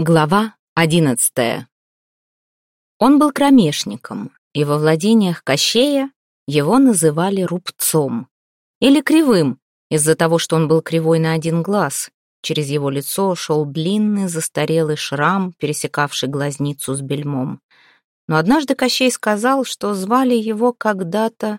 Глава одиннадцатая. Он был кромешником, и во владениях Кощея его называли рубцом или кривым, из-за того, что он был кривой на один глаз. Через его лицо шел длинный застарелый шрам, пересекавший глазницу с бельмом. Но однажды Кощей сказал, что звали его когда-то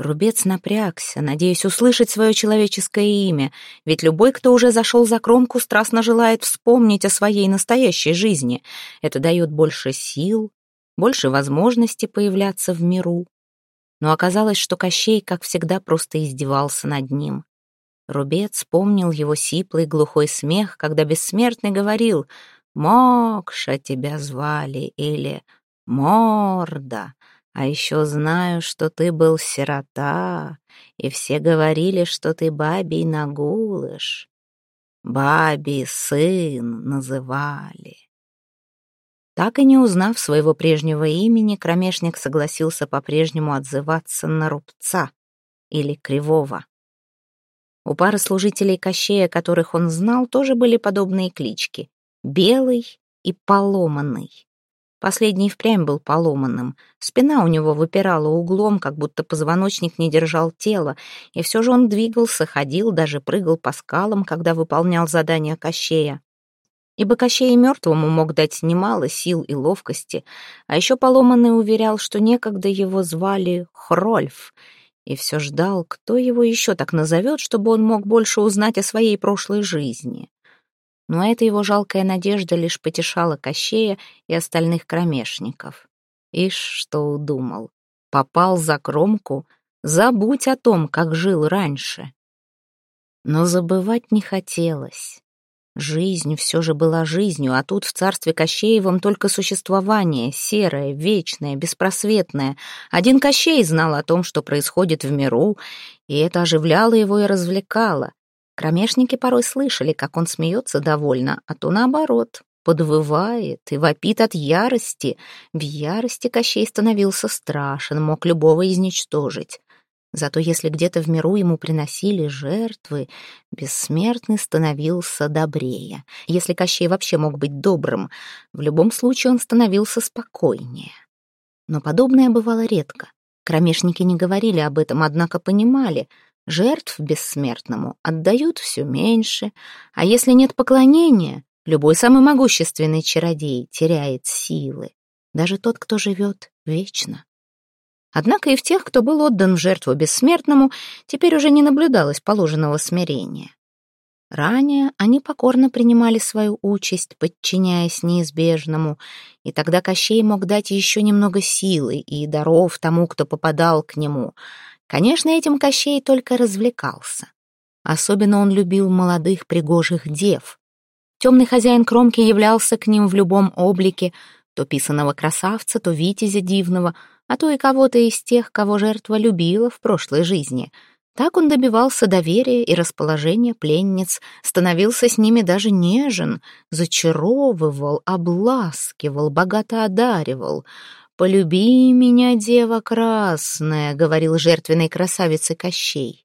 Рубец напрягся, надеясь услышать свое человеческое имя, ведь любой, кто уже зашел за кромку, страстно желает вспомнить о своей настоящей жизни. Это дает больше сил, больше возможностей появляться в миру. Но оказалось, что Кощей, как всегда, просто издевался над ним. Рубец помнил его сиплый глухой смех, когда бессмертный говорил «Мокша тебя звали» или «Морда». А еще знаю, что ты был сирота, и все говорили, что ты бабий нагулыш. Бабий сын называли. Так и не узнав своего прежнего имени, кромешник согласился по-прежнему отзываться на рубца или кривого. У пары служителей Кощея, которых он знал, тоже были подобные клички — Белый и Поломанный. Последний впрямь был поломанным. Спина у него выпирала углом, как будто позвоночник не держал тела, и все же он двигался, ходил, даже прыгал по скалам, когда выполнял задания Кощея. Ибо Кощей мертвому мог дать немало сил и ловкости, а еще поломанный уверял, что некогда его звали Хрольф, и все ждал, кто его еще так назовет, чтобы он мог больше узнать о своей прошлой жизни но эта его жалкая надежда лишь потешала Кощея и остальных кромешников. Ишь, что удумал. Попал за кромку, забудь о том, как жил раньше. Но забывать не хотелось. Жизнь все же была жизнью, а тут в царстве Кощеевом только существование, серое, вечное, беспросветное. Один Кощей знал о том, что происходит в миру, и это оживляло его и развлекало. Кромешники порой слышали, как он смеется довольно, а то наоборот, подвывает и вопит от ярости. В ярости Кощей становился страшен, мог любого изничтожить. Зато если где-то в миру ему приносили жертвы, бессмертный становился добрее. Если Кощей вообще мог быть добрым, в любом случае он становился спокойнее. Но подобное бывало редко. Кромешники не говорили об этом, однако понимали — Жертв бессмертному отдают все меньше, а если нет поклонения, любой самый могущественный чародей теряет силы, даже тот, кто живет вечно. Однако и в тех, кто был отдан в жертву бессмертному, теперь уже не наблюдалось положенного смирения. Ранее они покорно принимали свою участь, подчиняясь неизбежному, и тогда Кощей мог дать еще немного силы и даров тому, кто попадал к нему — Конечно, этим Кощей только развлекался. Особенно он любил молодых пригожих дев. Темный хозяин кромки являлся к ним в любом облике, то писаного красавца, то витязя дивного, а то и кого-то из тех, кого жертва любила в прошлой жизни. Так он добивался доверия и расположения пленниц, становился с ними даже нежен, зачаровывал, обласкивал, богато одаривал — «Полюби меня, дева красная», — говорил жертвенной красавице Кощей.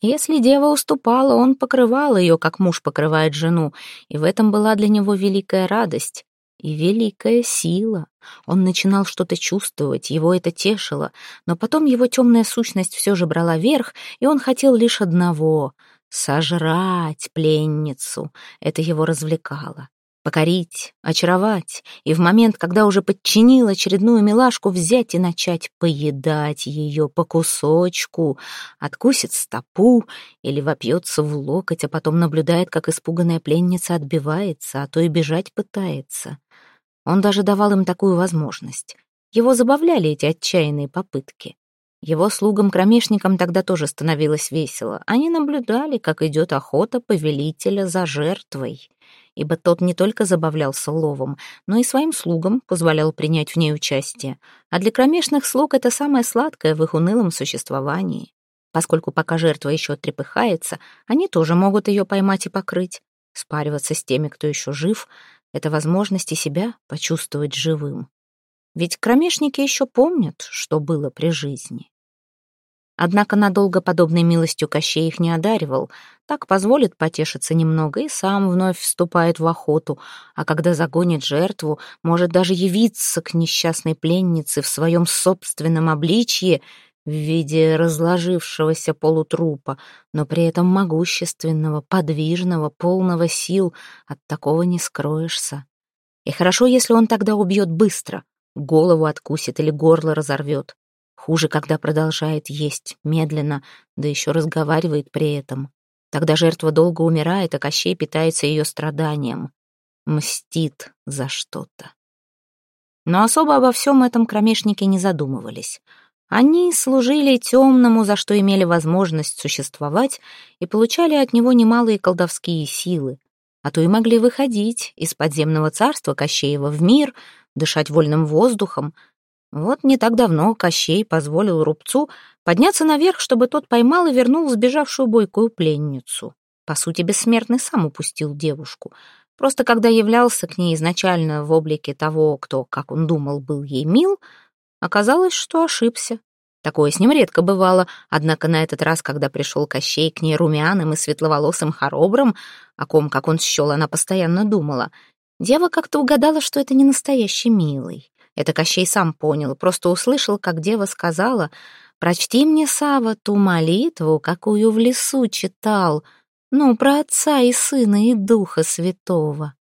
Если дева уступала, он покрывал ее, как муж покрывает жену, и в этом была для него великая радость и великая сила. Он начинал что-то чувствовать, его это тешило, но потом его темная сущность все же брала верх, и он хотел лишь одного — сожрать пленницу. Это его развлекало покорить, очаровать, и в момент, когда уже подчинил очередную милашку, взять и начать поедать ее по кусочку, откусит стопу или вопьется в локоть, а потом наблюдает, как испуганная пленница отбивается, а то и бежать пытается. Он даже давал им такую возможность. Его забавляли эти отчаянные попытки. Его слугам-кромешникам тогда тоже становилось весело. Они наблюдали, как идет охота повелителя за жертвой ибо тот не только забавлялся ловом, но и своим слугам позволял принять в ней участие. А для кромешных слуг это самое сладкое в их унылом существовании. Поскольку пока жертва еще трепыхается, они тоже могут ее поймать и покрыть. Спариваться с теми, кто еще жив, это возможность и себя почувствовать живым. Ведь кромешники еще помнят, что было при жизни. Однако надолго подобной милостью Кощей их не одаривал, так позволит потешиться немного и сам вновь вступает в охоту, а когда загонит жертву, может даже явиться к несчастной пленнице в своем собственном обличье в виде разложившегося полутрупа, но при этом могущественного, подвижного, полного сил, от такого не скроешься. И хорошо, если он тогда убьет быстро, голову откусит или горло разорвет. Хуже, когда продолжает есть медленно, да еще разговаривает при этом. Тогда жертва долго умирает, а Кощей питается ее страданием. Мстит за что-то. Но особо обо всем этом кромешники не задумывались. Они служили темному, за что имели возможность существовать, и получали от него немалые колдовские силы. А то и могли выходить из подземного царства Кощеева в мир, дышать вольным воздухом, вот не так давно Кощей позволил рубцу подняться наверх, чтобы тот поймал и вернул сбежавшую бойкую пленницу. По сути, бессмертный сам упустил девушку. Просто когда являлся к ней изначально в облике того, кто, как он думал, был ей мил, оказалось, что ошибся. Такое с ним редко бывало, однако на этот раз, когда пришел Кощей к ней румяным и светловолосым хоробрым, о ком, как он счел, она постоянно думала, дева как-то угадала, что это не настоящий милый. Это Кощей сам понял, просто услышал, как дева сказала, «Прочти мне, Сава, ту молитву, какую в лесу читал, ну, про Отца и Сына и Духа Святого».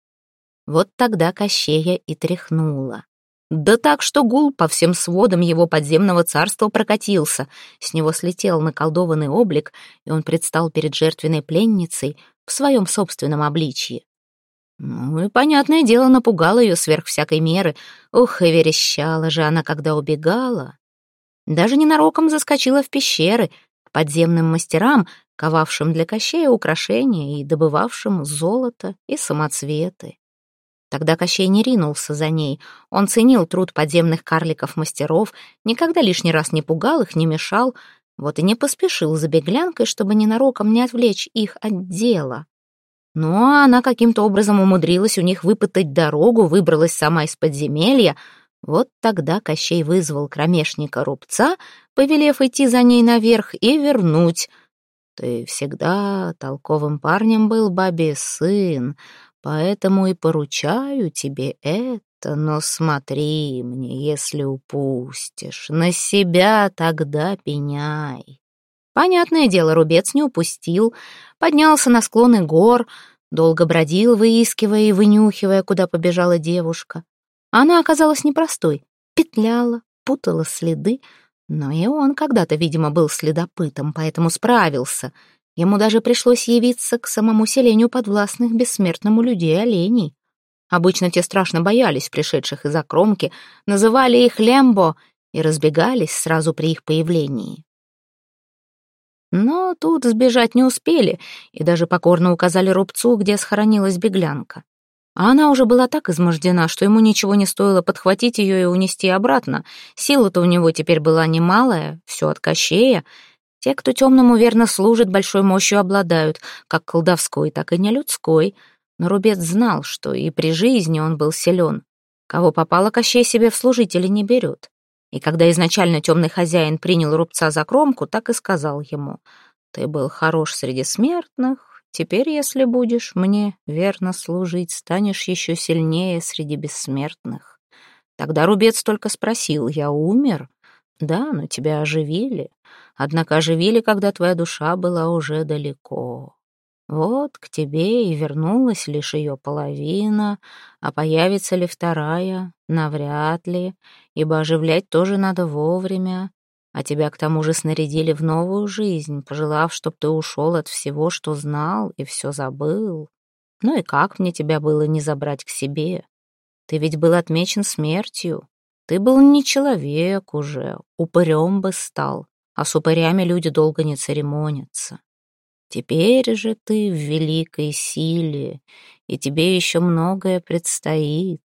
Вот тогда Кощея и тряхнула. Да так, что гул по всем сводам его подземного царства прокатился. С него слетел наколдованный облик, и он предстал перед жертвенной пленницей в своем собственном обличье. Ну и, понятное дело, напугала ее сверх всякой меры. Ух, и верещала же она, когда убегала. Даже ненароком заскочила в пещеры, к подземным мастерам, ковавшим для Кощея украшения и добывавшим золото и самоцветы. Тогда Кощей не ринулся за ней. Он ценил труд подземных карликов-мастеров, никогда лишний раз не пугал их, не мешал, вот и не поспешил за беглянкой, чтобы ненароком не отвлечь их от дела. Но она каким-то образом умудрилась у них выпытать дорогу, выбралась сама из подземелья. Вот тогда Кощей вызвал кромешника рубца, повелев идти за ней наверх и вернуть. «Ты всегда толковым парнем был, бабе сын, поэтому и поручаю тебе это, но смотри мне, если упустишь, на себя тогда пеняй». Понятное дело, рубец не упустил, поднялся на склоны гор, долго бродил, выискивая и вынюхивая, куда побежала девушка. Она оказалась непростой, петляла, путала следы, но и он когда-то, видимо, был следопытом, поэтому справился. Ему даже пришлось явиться к самому селению подвластных бессмертному людей оленей. Обычно те страшно боялись пришедших из окромки, называли их лембо и разбегались сразу при их появлении. Но тут сбежать не успели и даже покорно указали рубцу, где схоронилась беглянка. А она уже была так измождена, что ему ничего не стоило подхватить ее и унести обратно. Сила-то у него теперь была немалая, все от Кощея. Те, кто темному верно служит, большой мощью обладают, как колдовской, так и нелюдской. Но Рубец знал, что и при жизни он был силен. Кого попало, Кощей себе в служители не берет. И когда изначально темный хозяин принял рубца за кромку, так и сказал ему, «Ты был хорош среди смертных, теперь, если будешь мне верно служить, станешь еще сильнее среди бессмертных». Тогда рубец только спросил, «Я умер?» «Да, но тебя оживили, однако оживили, когда твоя душа была уже далеко». Вот к тебе и вернулась лишь ее половина, а появится ли вторая, навряд ли, ибо оживлять тоже надо вовремя, а тебя к тому же снарядили в новую жизнь, пожелав, чтоб ты ушел от всего, что знал и все забыл. Ну и как мне тебя было не забрать к себе? Ты ведь был отмечен смертью. Ты был не человек уже, упырем бы стал, а с упырями люди долго не церемонятся. Теперь же ты в великой силе, и тебе еще многое предстоит.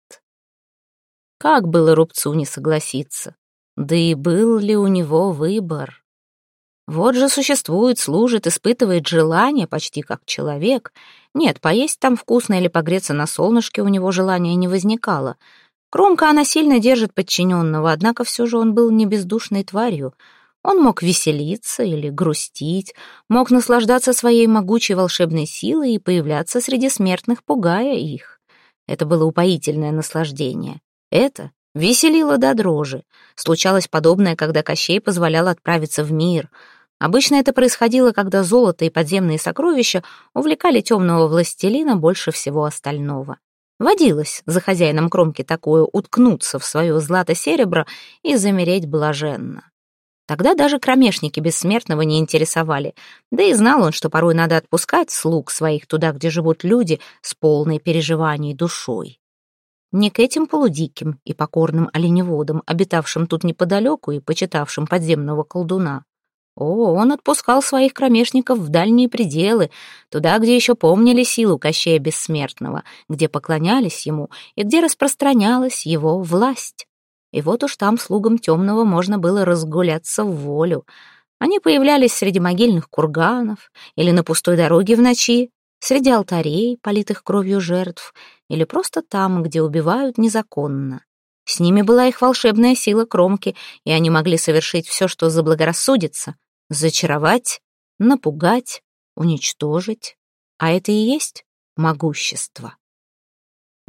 Как было Рубцу не согласиться? Да и был ли у него выбор? Вот же существует, служит, испытывает желание почти как человек. Нет, поесть там вкусно или погреться на солнышке у него желания не возникало. Кромка она сильно держит подчиненного, однако все же он был не бездушной тварью — Он мог веселиться или грустить, мог наслаждаться своей могучей волшебной силой и появляться среди смертных, пугая их. Это было упоительное наслаждение. Это веселило до дрожи. Случалось подобное, когда Кощей позволял отправиться в мир. Обычно это происходило, когда золото и подземные сокровища увлекали темного властелина больше всего остального. Водилось за хозяином кромки такое уткнуться в свое злато-серебро и замереть блаженно. Тогда даже кромешники бессмертного не интересовали, да и знал он, что порой надо отпускать слуг своих туда, где живут люди с полной переживаний душой. Не к этим полудиким и покорным оленеводам, обитавшим тут неподалеку и почитавшим подземного колдуна. О, он отпускал своих кромешников в дальние пределы, туда, где еще помнили силу Кощея Бессмертного, где поклонялись ему и где распространялась его власть. И вот уж там слугам темного можно было разгуляться в волю. Они появлялись среди могильных курганов или на пустой дороге в ночи, среди алтарей, политых кровью жертв, или просто там, где убивают незаконно. С ними была их волшебная сила кромки, и они могли совершить все, что заблагорассудится — зачаровать, напугать, уничтожить. А это и есть могущество.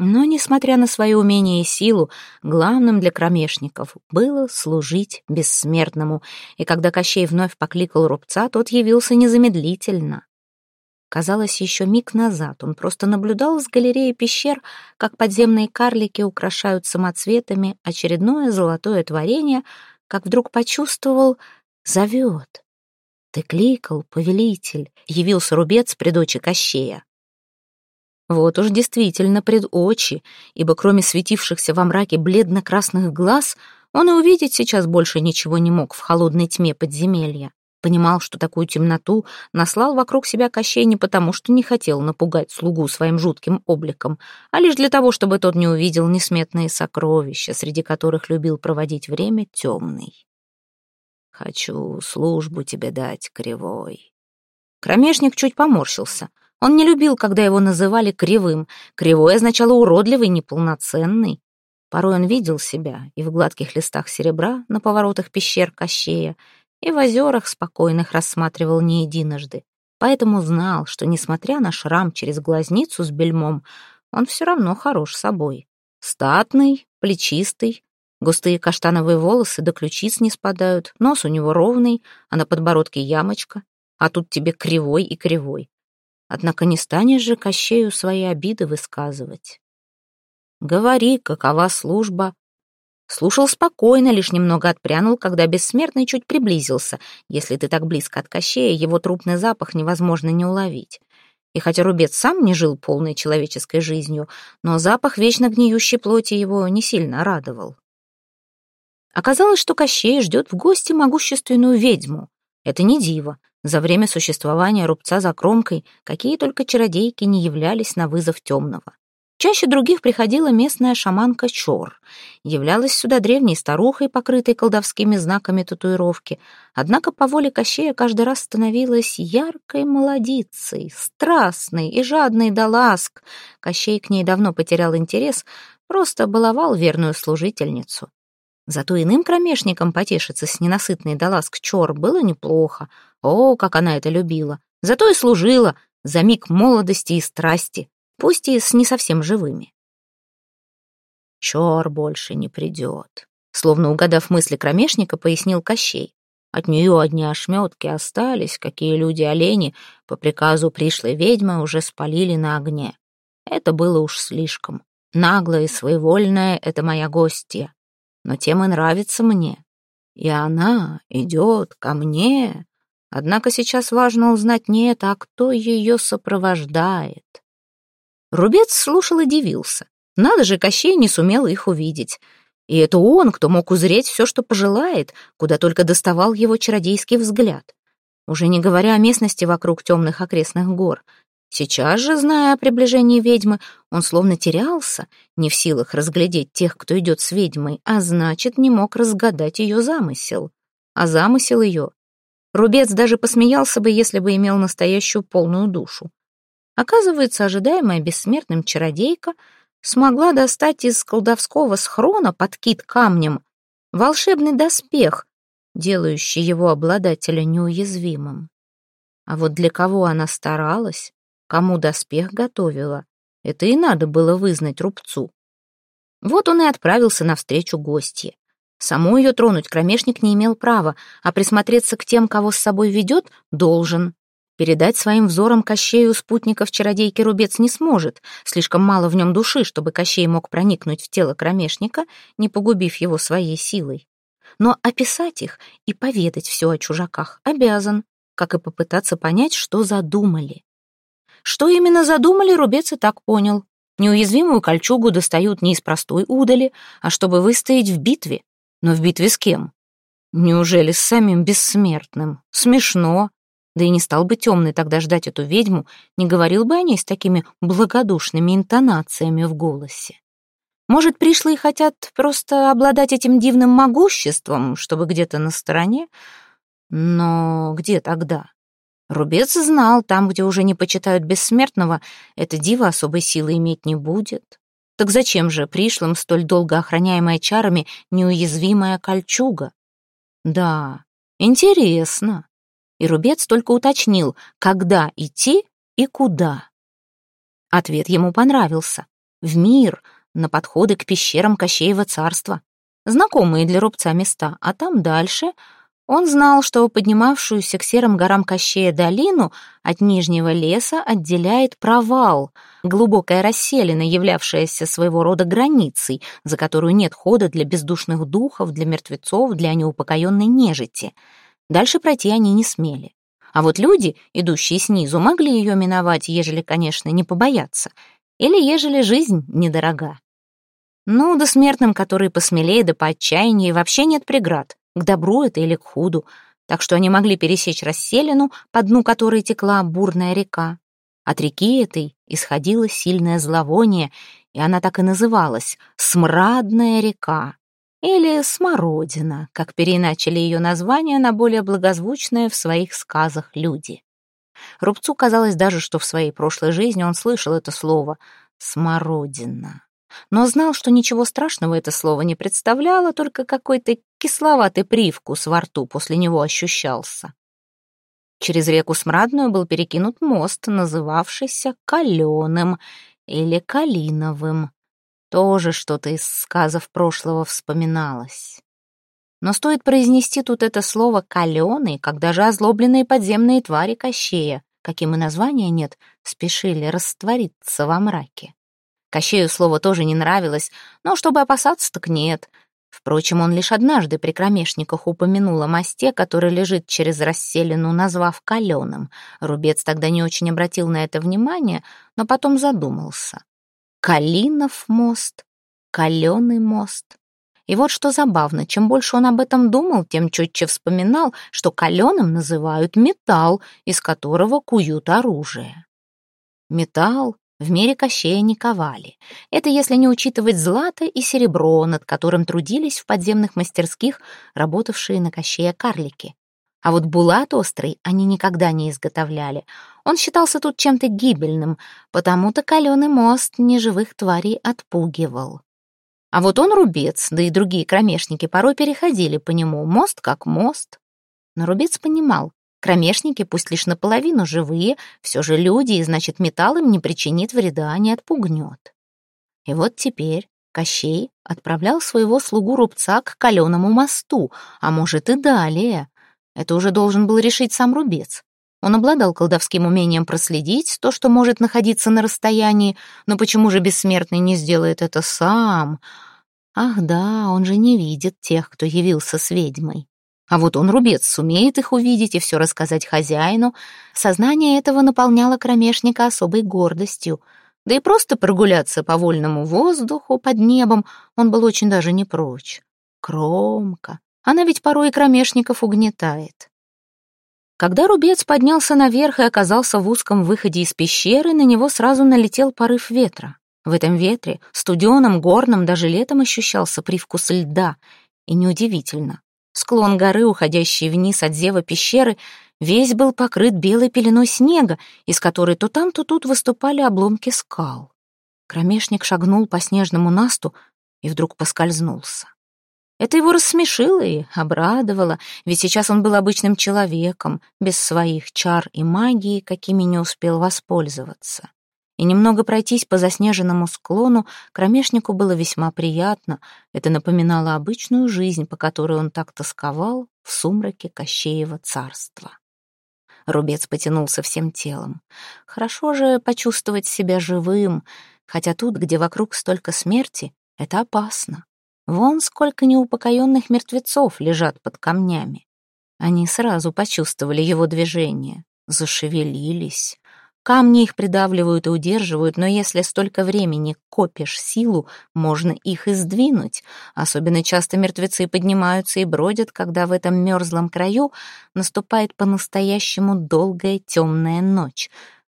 Но, несмотря на свое умение и силу, главным для кромешников было служить бессмертному, и когда Кощей вновь покликал рубца, тот явился незамедлительно. Казалось, еще миг назад он просто наблюдал с галереи пещер, как подземные карлики украшают самоцветами очередное золотое творение, как вдруг почувствовал «зовет». «Ты кликал, повелитель», — явился рубец при дочи Кощея. Вот уж действительно пред очи, ибо кроме светившихся во мраке бледно-красных глаз, он и увидеть сейчас больше ничего не мог в холодной тьме подземелья. Понимал, что такую темноту наслал вокруг себя Кощей не потому, что не хотел напугать слугу своим жутким обликом, а лишь для того, чтобы тот не увидел несметные сокровища, среди которых любил проводить время темный. «Хочу службу тебе дать, кривой». Кромешник чуть поморщился. Он не любил, когда его называли кривым. Кривой означало уродливый, неполноценный. Порой он видел себя и в гладких листах серебра на поворотах пещер Кощея, и в озерах спокойных рассматривал не единожды. Поэтому знал, что, несмотря на шрам через глазницу с бельмом, он все равно хорош собой. Статный, плечистый, густые каштановые волосы до ключиц не спадают, нос у него ровный, а на подбородке ямочка, а тут тебе кривой и кривой. Однако не станешь же Кощею свои обиды высказывать. Говори, какова служба. Слушал спокойно, лишь немного отпрянул, когда бессмертный чуть приблизился. Если ты так близко от Кощея, его трупный запах невозможно не уловить. И хотя Рубец сам не жил полной человеческой жизнью, но запах вечно гниющей плоти его не сильно радовал. Оказалось, что Кощей ждет в гости могущественную ведьму. Это не диво. За время существования рубца за кромкой какие только чародейки не являлись на вызов темного. Чаще других приходила местная шаманка Чор. Являлась сюда древней старухой, покрытой колдовскими знаками татуировки. Однако по воле Кощея каждый раз становилась яркой молодицей, страстной и жадной до ласк. Кощей к ней давно потерял интерес, просто баловал верную служительницу. Зато иным кромешникам потешиться с ненасытной до ласк Чор было неплохо — о, как она это любила! Зато и служила за миг молодости и страсти, пусть и с не совсем живыми. Чор больше не придет, словно угадав мысли кромешника, пояснил Кощей. От нее одни ошметки остались, какие люди-олени по приказу пришлой ведьмы уже спалили на огне. Это было уж слишком. Наглая и своевольная — это моя гостья. Но тем и нравится мне. И она идет ко мне, Однако сейчас важно узнать не это, а кто ее сопровождает. Рубец слушал и дивился. Надо же, Кощей не сумел их увидеть. И это он, кто мог узреть все, что пожелает, куда только доставал его чародейский взгляд. Уже не говоря о местности вокруг темных окрестных гор. Сейчас же, зная о приближении ведьмы, он словно терялся, не в силах разглядеть тех, кто идет с ведьмой, а значит, не мог разгадать ее замысел. А замысел ее Рубец даже посмеялся бы, если бы имел настоящую полную душу. Оказывается, ожидаемая бессмертным чародейка смогла достать из колдовского схрона под кит камнем волшебный доспех, делающий его обладателя неуязвимым. А вот для кого она старалась, кому доспех готовила, это и надо было вызнать рубцу. Вот он и отправился навстречу гостье. Саму ее тронуть кромешник не имел права, а присмотреться к тем, кого с собой ведет, должен. Передать своим взором Кощею спутников чародейки Рубец не сможет, слишком мало в нем души, чтобы Кощей мог проникнуть в тело кромешника, не погубив его своей силой. Но описать их и поведать все о чужаках обязан, как и попытаться понять, что задумали. Что именно задумали, Рубец и так понял. Неуязвимую кольчугу достают не из простой удали, а чтобы выстоять в битве. Но в битве с кем? Неужели с самим бессмертным? Смешно. Да и не стал бы темный тогда ждать эту ведьму, не говорил бы о ней с такими благодушными интонациями в голосе. Может, пришлые хотят просто обладать этим дивным могуществом, чтобы где-то на стороне? Но где тогда? Рубец знал, там, где уже не почитают бессмертного, это диво особой силы иметь не будет. Так зачем же пришлым столь долго охраняемая чарами неуязвимая кольчуга? Да, интересно. И Рубец только уточнил, когда идти и куда. Ответ ему понравился. В мир, на подходы к пещерам Кощеева царства. Знакомые для Рубца места, а там дальше — он знал, что поднимавшуюся к серым горам Кощея долину от Нижнего леса отделяет провал, глубокая расселина, являвшаяся своего рода границей, за которую нет хода для бездушных духов, для мертвецов, для неупокоенной нежити. Дальше пройти они не смели. А вот люди, идущие снизу, могли ее миновать, ежели, конечно, не побояться, или ежели жизнь недорога. Ну, да смертным, которые посмелее да поотчаяннее, вообще нет преград к добру это или к худу, так что они могли пересечь расселину, по дну которой текла бурная река. От реки этой исходило сильное зловоние, и она так и называлась — «Смрадная река» или «Смородина», как переиначили ее название на более благозвучное в своих сказах люди. Рубцу казалось даже, что в своей прошлой жизни он слышал это слово «смородина» но знал, что ничего страшного это слово не представляло, только какой-то кисловатый привкус во рту после него ощущался. Через реку Смрадную был перекинут мост, называвшийся Каленым или Калиновым. Тоже что-то из сказов прошлого вспоминалось. Но стоит произнести тут это слово «каленый», когда же озлобленные подземные твари Кощея, каким и названия нет, спешили раствориться во мраке. Кощею слово тоже не нравилось, но чтобы опасаться, так нет. Впрочем, он лишь однажды при кромешниках упомянул о мосте, который лежит через расселину, назвав каленым. Рубец тогда не очень обратил на это внимание, но потом задумался. Калинов мост, каленый мост. И вот что забавно, чем больше он об этом думал, тем четче вспоминал, что каленым называют металл, из которого куют оружие. Металл в мире Кощея не ковали. Это если не учитывать злато и серебро, над которым трудились в подземных мастерских работавшие на Кощея карлики. А вот булат острый они никогда не изготовляли. Он считался тут чем-то гибельным, потому-то каленый мост неживых тварей отпугивал. А вот он рубец, да и другие кромешники порой переходили по нему, мост как мост. Но рубец понимал, Кромешники, пусть лишь наполовину живые, все же люди, и значит, металл им не причинит вреда, не отпугнет. И вот теперь Кощей отправлял своего слугу Рубца к каленому мосту, а может и далее. Это уже должен был решить сам Рубец. Он обладал колдовским умением проследить то, что может находиться на расстоянии, но почему же бессмертный не сделает это сам? Ах да, он же не видит тех, кто явился с ведьмой. А вот он, рубец, сумеет их увидеть и все рассказать хозяину. Сознание этого наполняло кромешника особой гордостью. Да и просто прогуляться по вольному воздуху под небом он был очень даже не прочь. Кромка. Она ведь порой и кромешников угнетает. Когда рубец поднялся наверх и оказался в узком выходе из пещеры, на него сразу налетел порыв ветра. В этом ветре, студеном, горном, даже летом ощущался привкус льда. И неудивительно. Склон горы, уходящий вниз от зева пещеры, весь был покрыт белой пеленой снега, из которой то там, то тут выступали обломки скал. Кромешник шагнул по снежному насту и вдруг поскользнулся. Это его рассмешило и обрадовало, ведь сейчас он был обычным человеком, без своих чар и магии, какими не успел воспользоваться. И немного пройтись по заснеженному склону кромешнику было весьма приятно. Это напоминало обычную жизнь, по которой он так тосковал в сумраке Кощеева царства. Рубец потянулся всем телом. Хорошо же почувствовать себя живым, хотя тут, где вокруг столько смерти, это опасно. Вон сколько неупокоенных мертвецов лежат под камнями. Они сразу почувствовали его движение, зашевелились. Камни их придавливают и удерживают, но если столько времени копишь силу, можно их и сдвинуть. Особенно часто мертвецы поднимаются и бродят, когда в этом мерзлом краю наступает по-настоящему долгая темная ночь.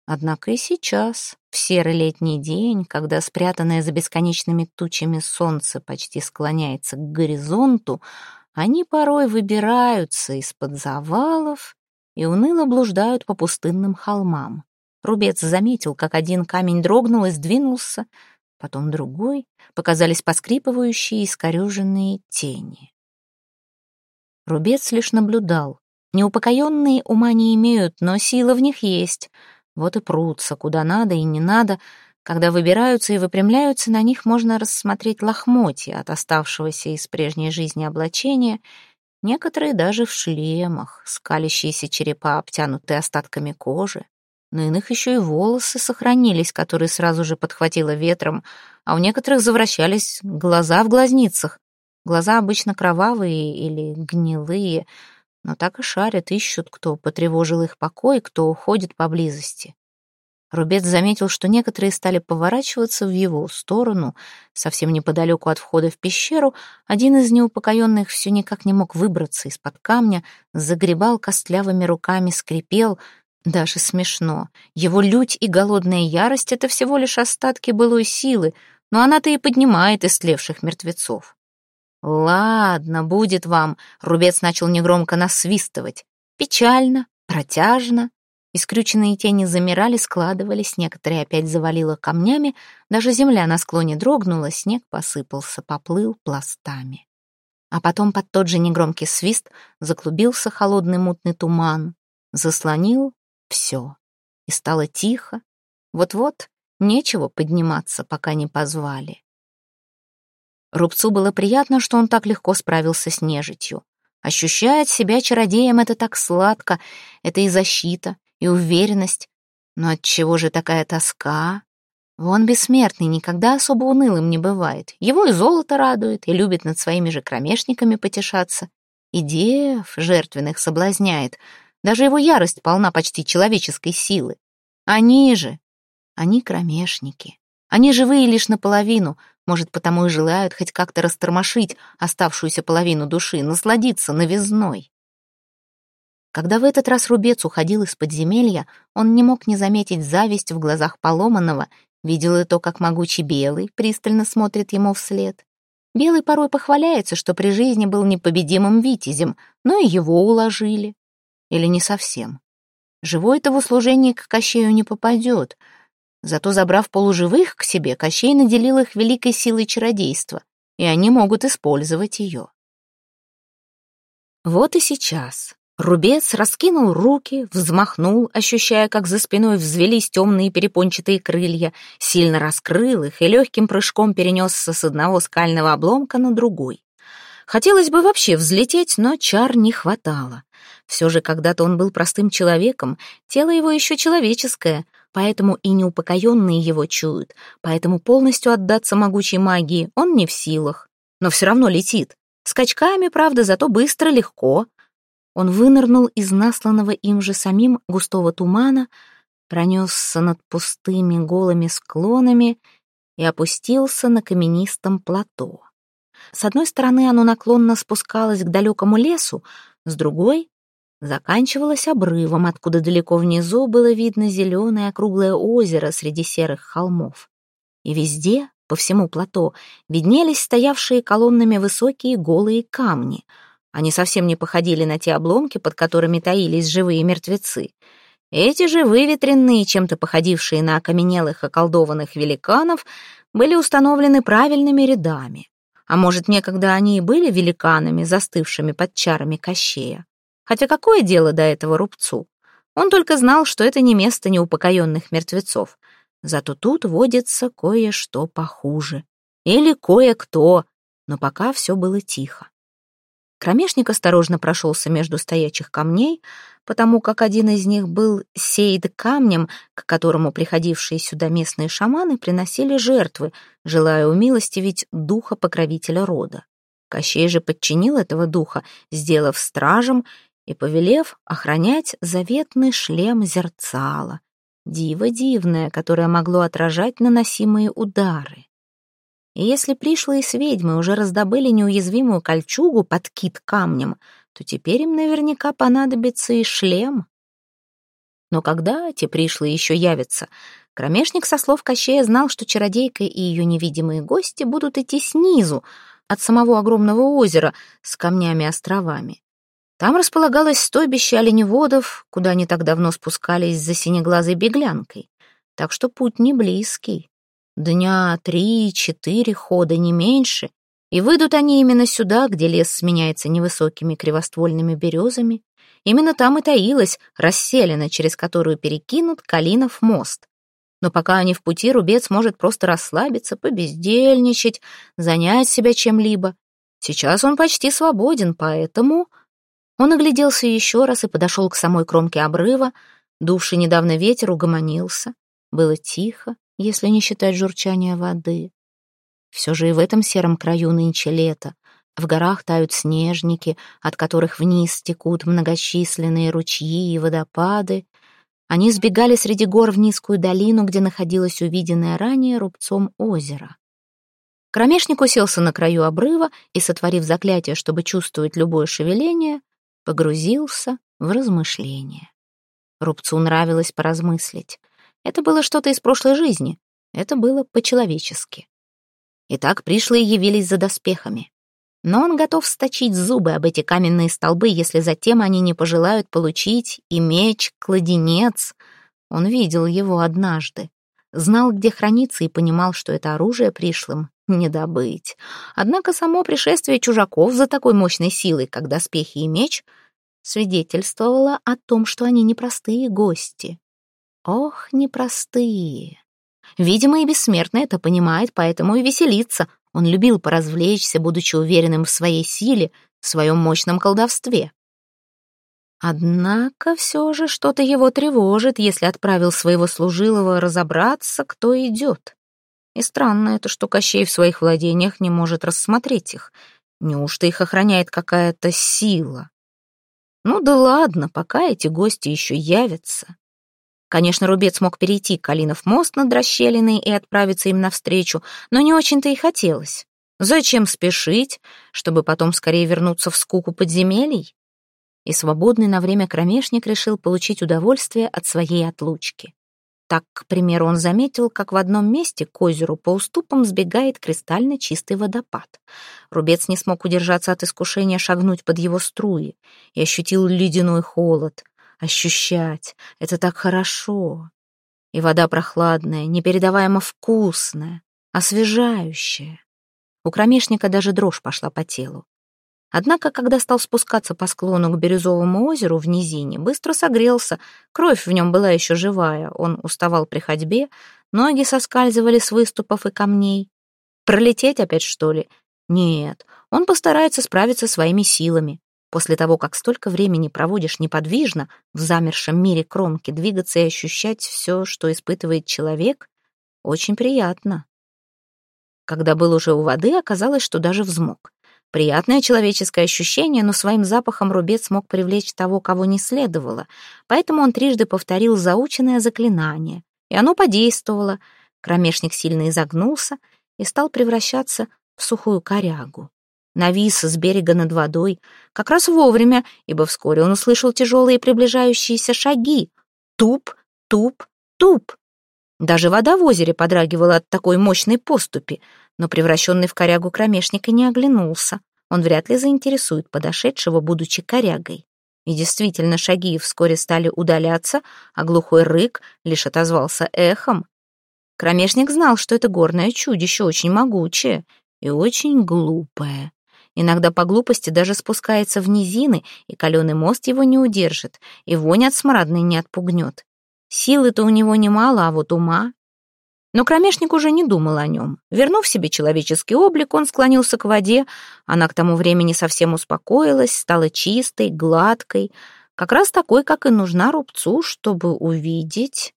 Однако и сейчас, в серый летний день, когда спрятанное за бесконечными тучами солнце почти склоняется к горизонту, они порой выбираются из-под завалов и уныло блуждают по пустынным холмам. Рубец заметил, как один камень дрогнул и сдвинулся, потом другой, показались поскрипывающие искореженные тени. Рубец лишь наблюдал. Неупокоенные ума не имеют, но сила в них есть. Вот и прутся, куда надо и не надо. Когда выбираются и выпрямляются, на них можно рассмотреть лохмотья от оставшегося из прежней жизни облачения, некоторые даже в шлемах, скалящиеся черепа, обтянутые остатками кожи. На иных еще и волосы сохранились, которые сразу же подхватило ветром, а у некоторых завращались глаза в глазницах. Глаза обычно кровавые или гнилые, но так и шарят, ищут, кто потревожил их покой, кто уходит поблизости. Рубец заметил, что некоторые стали поворачиваться в его сторону. Совсем неподалеку от входа в пещеру один из неупокоенных все никак не мог выбраться из-под камня, загребал костлявыми руками, скрипел — даже смешно. Его лють и голодная ярость — это всего лишь остатки былой силы, но она-то и поднимает истлевших мертвецов. «Ладно, будет вам», — Рубец начал негромко насвистывать. Печально, протяжно. Искрюченные тени замирали, складывались, некоторые опять завалило камнями, даже земля на склоне дрогнула, снег посыпался, поплыл пластами. А потом под тот же негромкий свист заклубился холодный мутный туман, заслонил все. И стало тихо. Вот-вот, нечего подниматься, пока не позвали. Рубцу было приятно, что он так легко справился с нежитью. Ощущать себя чародеем — это так сладко, это и защита, и уверенность. Но от чего же такая тоска? Вон бессмертный никогда особо унылым не бывает. Его и золото радует, и любит над своими же кромешниками потешаться. И дев жертвенных соблазняет — даже его ярость полна почти человеческой силы. Они же, они кромешники. Они живые лишь наполовину, может, потому и желают хоть как-то растормошить оставшуюся половину души, насладиться новизной. Когда в этот раз рубец уходил из подземелья, он не мог не заметить зависть в глазах поломанного, видел и то, как могучий белый пристально смотрит ему вслед. Белый порой похваляется, что при жизни был непобедимым витязем, но и его уложили. Или не совсем. Живой-то в услужение к Кощею не попадет. Зато, забрав полуживых к себе, Кощей наделил их великой силой чародейства, и они могут использовать ее. Вот и сейчас. Рубец раскинул руки, взмахнул, ощущая, как за спиной взвелись темные перепончатые крылья, сильно раскрыл их и легким прыжком перенесся с одного скального обломка на другой. Хотелось бы вообще взлететь, но чар не хватало. Все же когда-то он был простым человеком, тело его еще человеческое, поэтому и неупокоенные его чуют, поэтому полностью отдаться могучей магии он не в силах. Но все равно летит. Скачками, правда, зато быстро, легко. Он вынырнул из насланного им же самим густого тумана, пронесся над пустыми голыми склонами и опустился на каменистом плато. С одной стороны оно наклонно спускалось к далекому лесу, с другой заканчивалось обрывом, откуда далеко внизу было видно зеленое округлое озеро среди серых холмов. И везде, по всему плато, виднелись стоявшие колоннами высокие голые камни. Они совсем не походили на те обломки, под которыми таились живые мертвецы. Эти же выветренные, чем-то походившие на окаменелых околдованных великанов, были установлены правильными рядами. А может, некогда они и были великанами, застывшими под чарами Кощея? Хотя какое дело до этого рубцу? Он только знал, что это не место неупокоенных мертвецов. Зато тут водится кое-что похуже. Или кое-кто, но пока все было тихо. Кромешник осторожно прошелся между стоячих камней, потому как один из них был сеяд камнем, к которому приходившие сюда местные шаманы приносили жертвы, желая умилостивить духа покровителя рода. Кощей же подчинил этого духа, сделав стражем и повелев охранять заветный шлем зерцала, диво дивное, которое могло отражать наносимые удары. И если пришлые с ведьмы уже раздобыли неуязвимую кольчугу под кит камнем, то теперь им наверняка понадобится и шлем. Но когда эти пришлые еще явятся, кромешник со слов Кощея знал, что чародейка и ее невидимые гости будут идти снизу, от самого огромного озера с камнями-островами. Там располагалось стойбище оленеводов, куда они так давно спускались за синеглазой беглянкой, так что путь не близкий. Дня три-четыре хода, не меньше, и выйдут они именно сюда, где лес сменяется невысокими кривоствольными березами. Именно там и таилась расселена, через которую перекинут Калинов мост. Но пока они в пути, рубец может просто расслабиться, побездельничать, занять себя чем-либо. Сейчас он почти свободен, поэтому... Он огляделся еще раз и подошел к самой кромке обрыва. Дувший недавно ветер угомонился. Было тихо, если не считать журчания воды. Все же и в этом сером краю нынче лето. В горах тают снежники, от которых вниз текут многочисленные ручьи и водопады. Они сбегали среди гор в низкую долину, где находилось увиденное ранее рубцом озеро. Кромешник уселся на краю обрыва и, сотворив заклятие, чтобы чувствовать любое шевеление, погрузился в размышления. Рубцу нравилось поразмыслить. Это было что-то из прошлой жизни. Это было по-человечески. Итак, пришлые явились за доспехами. Но он готов сточить зубы об эти каменные столбы, если затем они не пожелают получить и меч, кладенец. Он видел его однажды. Знал, где хранится, и понимал, что это оружие пришлым не добыть. Однако само пришествие чужаков за такой мощной силой, как доспехи и меч, свидетельствовало о том, что они непростые гости. Ох, непростые. Видимо, и бессмертный это понимает, поэтому и веселится. Он любил поразвлечься, будучи уверенным в своей силе, в своем мощном колдовстве. Однако все же что-то его тревожит, если отправил своего служилого разобраться, кто идет. И странно это, что Кощей в своих владениях не может рассмотреть их. Неужто их охраняет какая-то сила? Ну да ладно, пока эти гости еще явятся. Конечно, Рубец мог перейти Калинов мост над расщелиной и отправиться им навстречу, но не очень-то и хотелось. Зачем спешить, чтобы потом скорее вернуться в скуку подземелий? И свободный на время кромешник решил получить удовольствие от своей отлучки. Так, к примеру, он заметил, как в одном месте к озеру по уступам сбегает кристально чистый водопад. Рубец не смог удержаться от искушения шагнуть под его струи и ощутил ледяной холод. Ощущать — это так хорошо. И вода прохладная, непередаваемо вкусная, освежающая. У кромешника даже дрожь пошла по телу. Однако, когда стал спускаться по склону к Бирюзовому озеру в низине, быстро согрелся, кровь в нем была еще живая, он уставал при ходьбе, ноги соскальзывали с выступов и камней. Пролететь опять, что ли? Нет, он постарается справиться своими силами. После того, как столько времени проводишь неподвижно в замершем мире кромки, двигаться и ощущать все, что испытывает человек, очень приятно. Когда был уже у воды, оказалось, что даже взмок. Приятное человеческое ощущение, но своим запахом рубец мог привлечь того, кого не следовало, поэтому он трижды повторил заученное заклинание, и оно подействовало. Кромешник сильно изогнулся и стал превращаться в сухую корягу навис с берега над водой, как раз вовремя, ибо вскоре он услышал тяжелые приближающиеся шаги. Туп, туп, туп. Даже вода в озере подрагивала от такой мощной поступи, но превращенный в корягу кромешник и не оглянулся. Он вряд ли заинтересует подошедшего, будучи корягой. И действительно, шаги вскоре стали удаляться, а глухой рык лишь отозвался эхом. Кромешник знал, что это горное чудище очень могучее, и очень глупое. Иногда по глупости даже спускается в низины, и каленый мост его не удержит, и вонь от смрадной не отпугнет. Силы-то у него немало, а вот ума... Но кромешник уже не думал о нем. Вернув себе человеческий облик, он склонился к воде. Она к тому времени совсем успокоилась, стала чистой, гладкой, как раз такой, как и нужна рубцу, чтобы увидеть...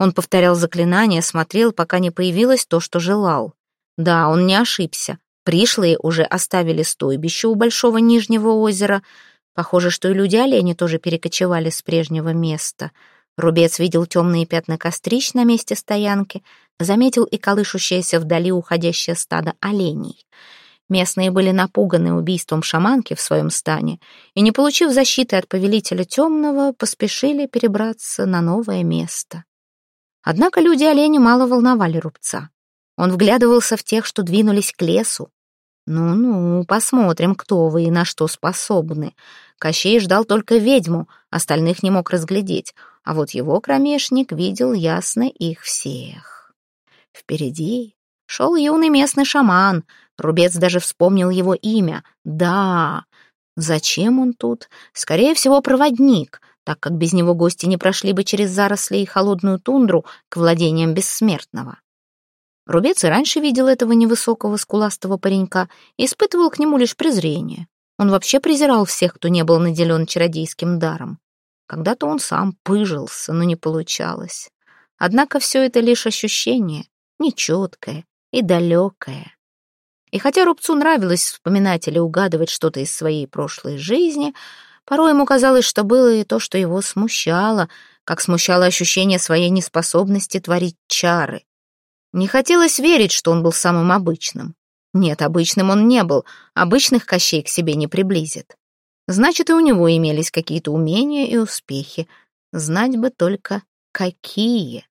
Он повторял заклинание, смотрел, пока не появилось то, что желал. Да, он не ошибся. Пришлые уже оставили стойбище у Большого Нижнего озера. Похоже, что и люди-олени тоже перекочевали с прежнего места. Рубец видел темные пятна кострищ на месте стоянки, заметил и колышущееся вдали уходящее стадо оленей. Местные были напуганы убийством шаманки в своем стане и, не получив защиты от повелителя темного, поспешили перебраться на новое место. Однако люди-олени мало волновали рубца. Он вглядывался в тех, что двинулись к лесу. «Ну-ну, посмотрим, кто вы и на что способны». Кощей ждал только ведьму, остальных не мог разглядеть, а вот его кромешник видел ясно их всех. Впереди шел юный местный шаман. Рубец даже вспомнил его имя. Да, зачем он тут? Скорее всего, проводник, так как без него гости не прошли бы через заросли и холодную тундру к владениям бессмертного. Рубец и раньше видел этого невысокого скуластого паренька и испытывал к нему лишь презрение. Он вообще презирал всех, кто не был наделен чародейским даром. Когда-то он сам пыжился, но не получалось. Однако все это лишь ощущение, нечеткое и далекое. И хотя Рубцу нравилось вспоминать или угадывать что-то из своей прошлой жизни, порой ему казалось, что было и то, что его смущало, как смущало ощущение своей неспособности творить чары. Не хотелось верить, что он был самым обычным. Нет, обычным он не был, обычных кощей к себе не приблизит. Значит, и у него имелись какие-то умения и успехи. Знать бы только, какие.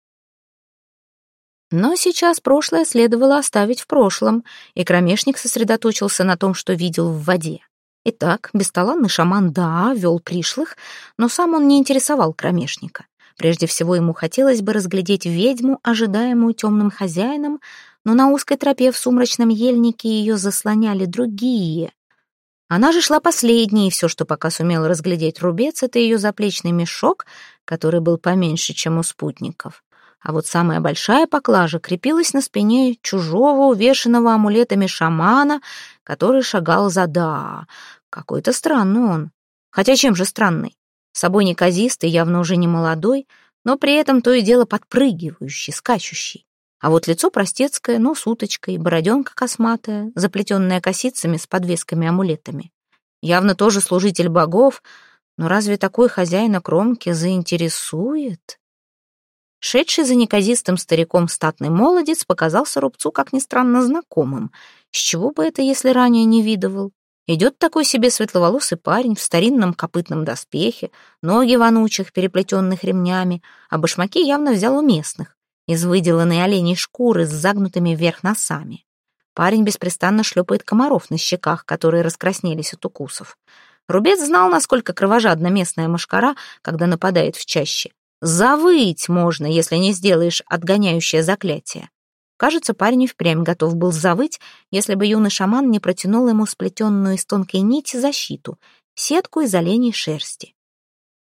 Но сейчас прошлое следовало оставить в прошлом, и кромешник сосредоточился на том, что видел в воде. Итак, бесталанный шаман, да, вел пришлых, но сам он не интересовал кромешника. Прежде всего ему хотелось бы разглядеть ведьму, ожидаемую темным хозяином, но на узкой тропе в сумрачном ельнике ее заслоняли другие. Она же шла последней, и все, что пока сумел разглядеть рубец, это ее заплечный мешок, который был поменьше, чем у спутников. А вот самая большая поклажа крепилась на спине чужого, увешанного амулетами шамана, который шагал за да. Какой-то странный он. Хотя чем же странный? собой неказистый, явно уже не молодой, но при этом то и дело подпрыгивающий, скачущий. А вот лицо простецкое, но с уточкой, бороденка косматая, заплетенная косицами с подвесками-амулетами. Явно тоже служитель богов, но разве такой хозяина кромки заинтересует? Шедший за неказистым стариком статный молодец показался Рубцу, как ни странно, знакомым. С чего бы это, если ранее не видывал? Идет такой себе светловолосый парень в старинном копытном доспехе, ноги в анучих, переплетенных ремнями, а башмаки явно взял у местных, из выделанной оленей шкуры с загнутыми вверх носами. Парень беспрестанно шлепает комаров на щеках, которые раскраснелись от укусов. Рубец знал, насколько кровожадна местная мошкара, когда нападает в чаще. Завыть можно, если не сделаешь отгоняющее заклятие. Кажется, парень впрямь готов был завыть, если бы юный шаман не протянул ему сплетенную из тонкой нити защиту, сетку из оленей шерсти.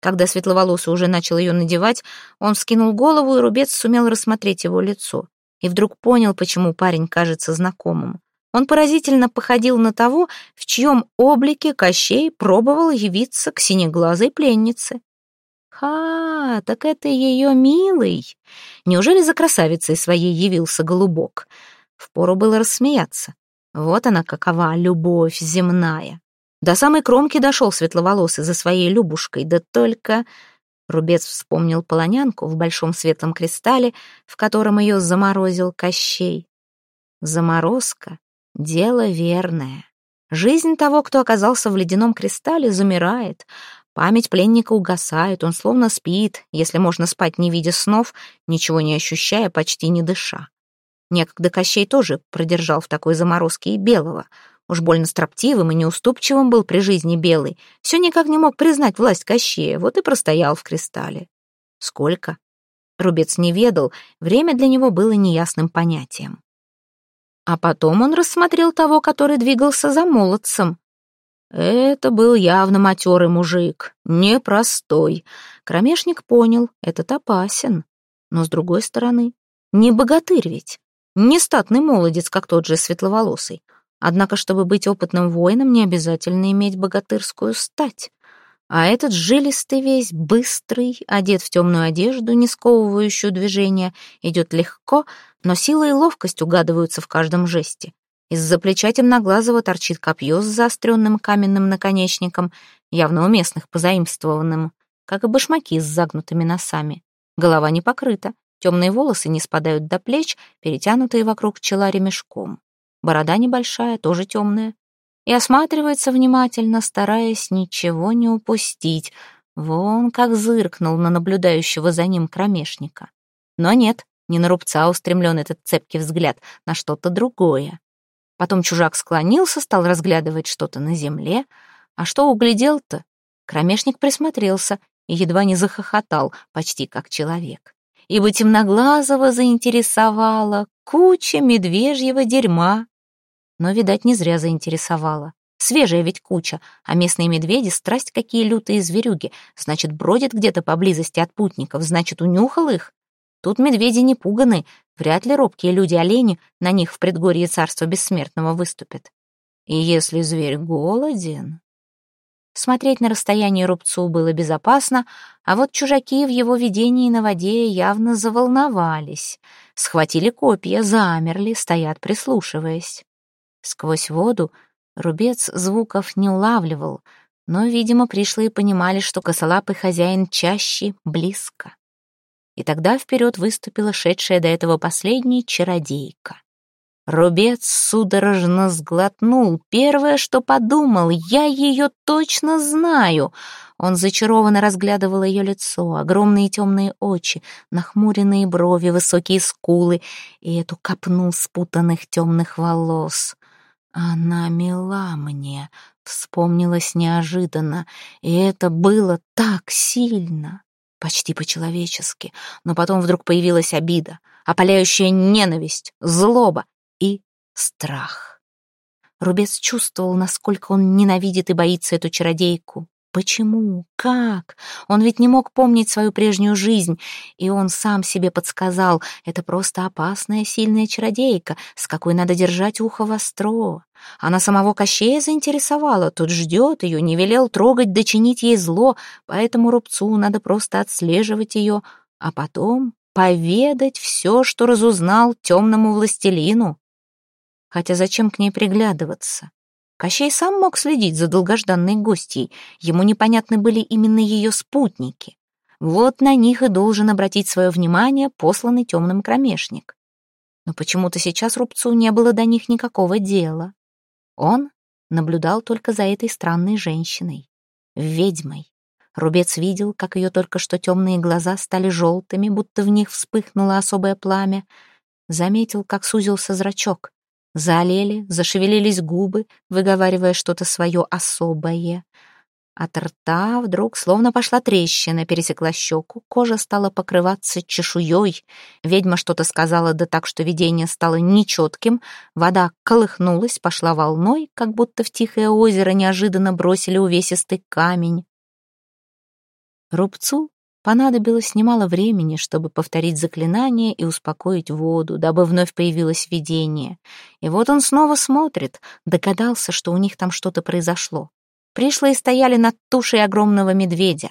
Когда светловолосый уже начал ее надевать, он вскинул голову, и рубец сумел рассмотреть его лицо. И вдруг понял, почему парень кажется знакомым. Он поразительно походил на того, в чьем облике Кощей пробовал явиться к синеглазой пленнице. Ха, так это ее милый. Неужели за красавицей своей явился голубок? Впору было рассмеяться. Вот она какова любовь земная. До самой кромки дошел светловолосый за своей Любушкой, да только... Рубец вспомнил полонянку в большом светлом кристалле, в котором ее заморозил Кощей. Заморозка — дело верное. Жизнь того, кто оказался в ледяном кристалле, замирает, Память пленника угасает, он словно спит, если можно спать, не видя снов, ничего не ощущая, почти не дыша. Некогда Кощей тоже продержал в такой заморозке и Белого. Уж больно строптивым и неуступчивым был при жизни Белый. Все никак не мог признать власть Кощея, вот и простоял в кристалле. Сколько? Рубец не ведал, время для него было неясным понятием. А потом он рассмотрел того, который двигался за молодцем. Это был явно матерый мужик, непростой. Кромешник понял, этот опасен. Но с другой стороны, не богатырь ведь, не статный молодец, как тот же светловолосый. Однако, чтобы быть опытным воином, не обязательно иметь богатырскую стать. А этот жилистый весь, быстрый, одет в темную одежду, не сковывающую движения, идет легко, но сила и ловкость угадываются в каждом жесте. Из-за плеча темноглазого торчит копье с заостренным каменным наконечником, явно у местных позаимствованным, как и башмаки с загнутыми носами. Голова не покрыта, темные волосы не спадают до плеч, перетянутые вокруг чела ремешком. Борода небольшая, тоже темная. И осматривается внимательно, стараясь ничего не упустить. Вон как зыркнул на наблюдающего за ним кромешника. Но нет, не на рубца устремлен этот цепкий взгляд, на что-то другое. Потом чужак склонился, стал разглядывать что-то на земле. А что углядел-то? Кромешник присмотрелся и едва не захохотал, почти как человек. Ибо темноглазого заинтересовала куча медвежьего дерьма. Но, видать, не зря заинтересовала. Свежая ведь куча, а местные медведи — страсть какие лютые зверюги. Значит, бродит где-то поблизости от путников, значит, унюхал их. Тут медведи не пуганы, вряд ли робкие люди-олени на них в предгорье царства бессмертного выступят. И если зверь голоден... Смотреть на расстоянии рубцу было безопасно, а вот чужаки в его видении на воде явно заволновались. Схватили копья, замерли, стоят прислушиваясь. Сквозь воду рубец звуков не улавливал, но, видимо, пришлые понимали, что косолапый хозяин чаще близко и тогда вперед выступила шедшая до этого последней чародейка. Рубец судорожно сглотнул. Первое, что подумал, я ее точно знаю. Он зачарованно разглядывал ее лицо, огромные темные очи, нахмуренные брови, высокие скулы и эту копну спутанных темных волос. Она мила мне, вспомнилось неожиданно, и это было так сильно почти по-человечески, но потом вдруг появилась обида, опаляющая ненависть, злоба и страх. Рубец чувствовал, насколько он ненавидит и боится эту чародейку. Почему? Как? Он ведь не мог помнить свою прежнюю жизнь, и он сам себе подсказал, это просто опасная, сильная чародейка, с какой надо держать ухо востро. Она самого Кощея заинтересовала, тот ждет ее, не велел трогать, дочинить ей зло, поэтому рубцу надо просто отслеживать ее, а потом поведать все, что разузнал темному властелину. Хотя зачем к ней приглядываться? Кощей сам мог следить за долгожданной гостьей, ему непонятны были именно ее спутники. Вот на них и должен обратить свое внимание посланный темным кромешник. Но почему-то сейчас Рубцу не было до них никакого дела. Он наблюдал только за этой странной женщиной, ведьмой. Рубец видел, как ее только что темные глаза стали желтыми, будто в них вспыхнуло особое пламя. Заметил, как сузился зрачок. Заолели, зашевелились губы, выговаривая что-то свое особое. От рта вдруг словно пошла трещина, пересекла щеку, кожа стала покрываться чешуей. Ведьма что-то сказала, да так, что видение стало нечетким. Вода колыхнулась, пошла волной, как будто в тихое озеро неожиданно бросили увесистый камень. Рубцу Понадобилось немало времени, чтобы повторить заклинание и успокоить воду, дабы вновь появилось видение. И вот он снова смотрит, догадался, что у них там что-то произошло. Пришлые стояли над тушей огромного медведя.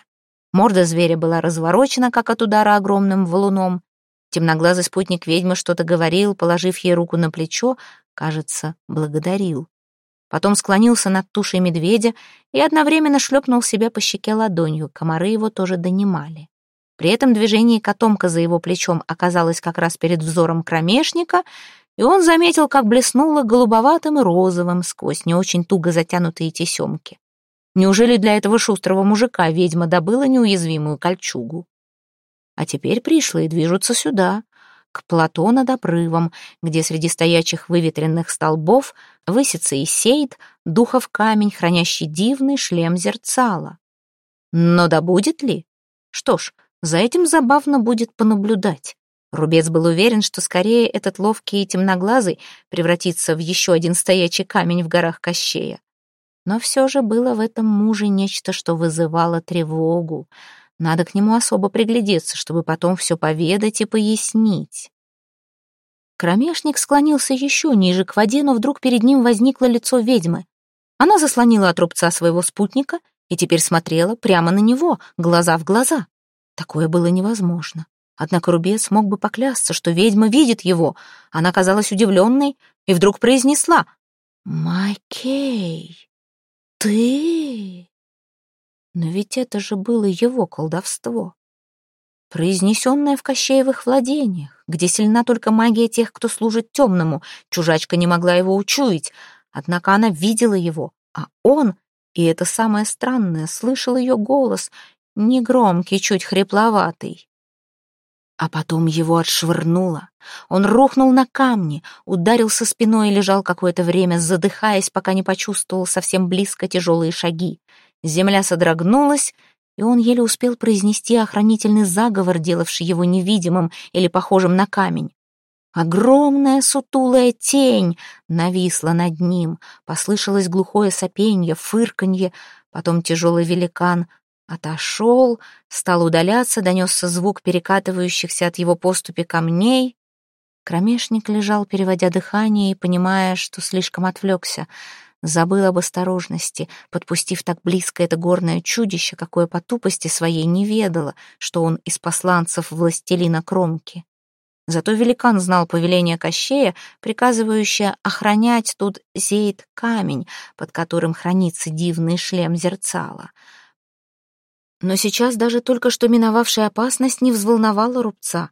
Морда зверя была разворочена, как от удара огромным валуном. Темноглазый спутник ведьмы что-то говорил, положив ей руку на плечо, кажется, благодарил потом склонился над тушей медведя и одновременно шлепнул себя по щеке ладонью, комары его тоже донимали. При этом движение котомка за его плечом оказалось как раз перед взором кромешника, и он заметил, как блеснуло голубоватым и розовым сквозь не очень туго затянутые тесемки. Неужели для этого шустрого мужика ведьма добыла неуязвимую кольчугу? А теперь пришлые движутся сюда, к плато над обрывом, где среди стоячих выветренных столбов высится Исейд, духов камень, хранящий дивный шлем зерцала. Но да будет ли? Что ж, за этим забавно будет понаблюдать. Рубец был уверен, что скорее этот ловкий и темноглазый превратится в еще один стоячий камень в горах Кощея. Но все же было в этом муже нечто, что вызывало тревогу. Надо к нему особо приглядеться, чтобы потом все поведать и пояснить. Кромешник склонился еще ниже к воде, но вдруг перед ним возникло лицо ведьмы. Она заслонила от рубца своего спутника и теперь смотрела прямо на него, глаза в глаза. Такое было невозможно. Однако Рубец мог бы поклясться, что ведьма видит его. Она казалась удивленной и вдруг произнесла «Макей, ты?» Но ведь это же было его колдовство. Произнесенное в Кощеевых владениях, где сильна только магия тех, кто служит темному, чужачка не могла его учуять, однако она видела его, а он, и это самое странное, слышал ее голос, негромкий, чуть хрипловатый. А потом его отшвырнуло. Он рухнул на камни, ударился спиной и лежал какое-то время, задыхаясь, пока не почувствовал совсем близко тяжелые шаги. Земля содрогнулась, и он еле успел произнести охранительный заговор, делавший его невидимым или похожим на камень. Огромная сутулая тень нависла над ним, послышалось глухое сопенье, фырканье, потом тяжелый великан Отошел, стал удаляться, донесся звук перекатывающихся от его поступи камней. Кромешник лежал, переводя дыхание и понимая, что слишком отвлекся. Забыл об осторожности, подпустив так близко это горное чудище, какое по тупости своей не ведало, что он из посланцев властелина кромки. Зато великан знал повеление Кощея, приказывающее охранять тут зеет камень, под которым хранится дивный шлем зерцала — но сейчас даже только что миновавшая опасность не взволновала рубца.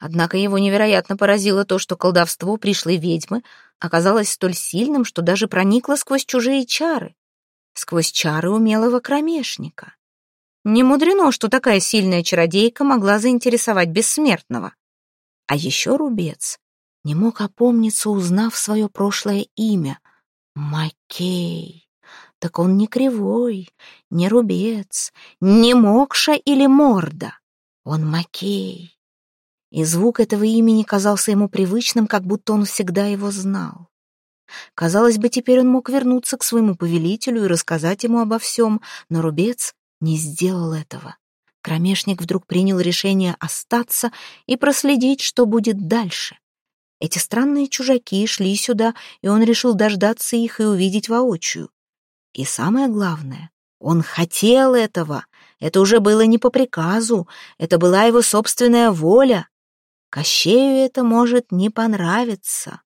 Однако его невероятно поразило то, что колдовство пришлой ведьмы оказалось столь сильным, что даже проникло сквозь чужие чары, сквозь чары умелого кромешника. Не мудрено, что такая сильная чародейка могла заинтересовать бессмертного. А еще рубец не мог опомниться, узнав свое прошлое имя — Макей. Так он не кривой, не рубец, не мокша или морда. Он Макей. И звук этого имени казался ему привычным, как будто он всегда его знал. Казалось бы, теперь он мог вернуться к своему повелителю и рассказать ему обо всем, но рубец не сделал этого. Кромешник вдруг принял решение остаться и проследить, что будет дальше. Эти странные чужаки шли сюда, и он решил дождаться их и увидеть воочию. И самое главное, он хотел этого. Это уже было не по приказу, это была его собственная воля. Кощею это может не понравиться,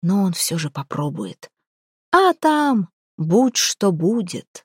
но он все же попробует. А там будь что будет.